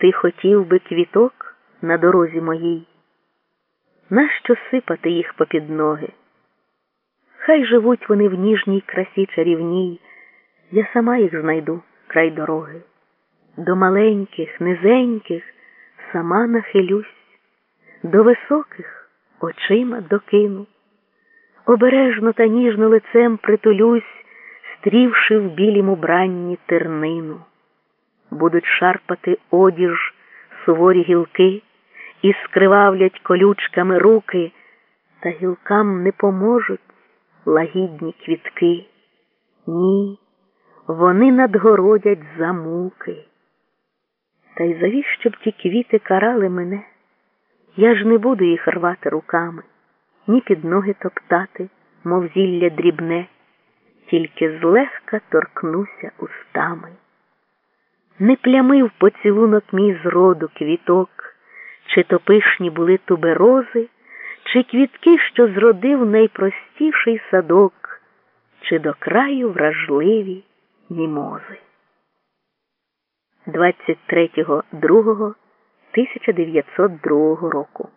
Ти хотів би квіток на дорозі моїй? Нащо сипати їх попід ноги? Хай живуть вони в ніжній красі чарівній, я сама їх знайду край дороги. До маленьких, низеньких сама нахилюсь, до високих очима докину, обережно та ніжно лицем притулюсь, стрівши в білім убранні тернину. Будуть шарпати одіж суворі гілки і скривавлять колючками руки, та гілкам не поможуть лагідні квітки. Ні, вони надгородять за муки. Та й завіщо б ті квіти карали мене? Я ж не буду їх рвати руками, ні під ноги топтати, мов зілля дрібне, тільки злегка торкнуся устами. Не плямив поцілунок мій зроду квіток, чи то пишні були туберози, чи квітки, що зродив найпростіший садок, чи до краю вражливі мімози. 23.02.1902 року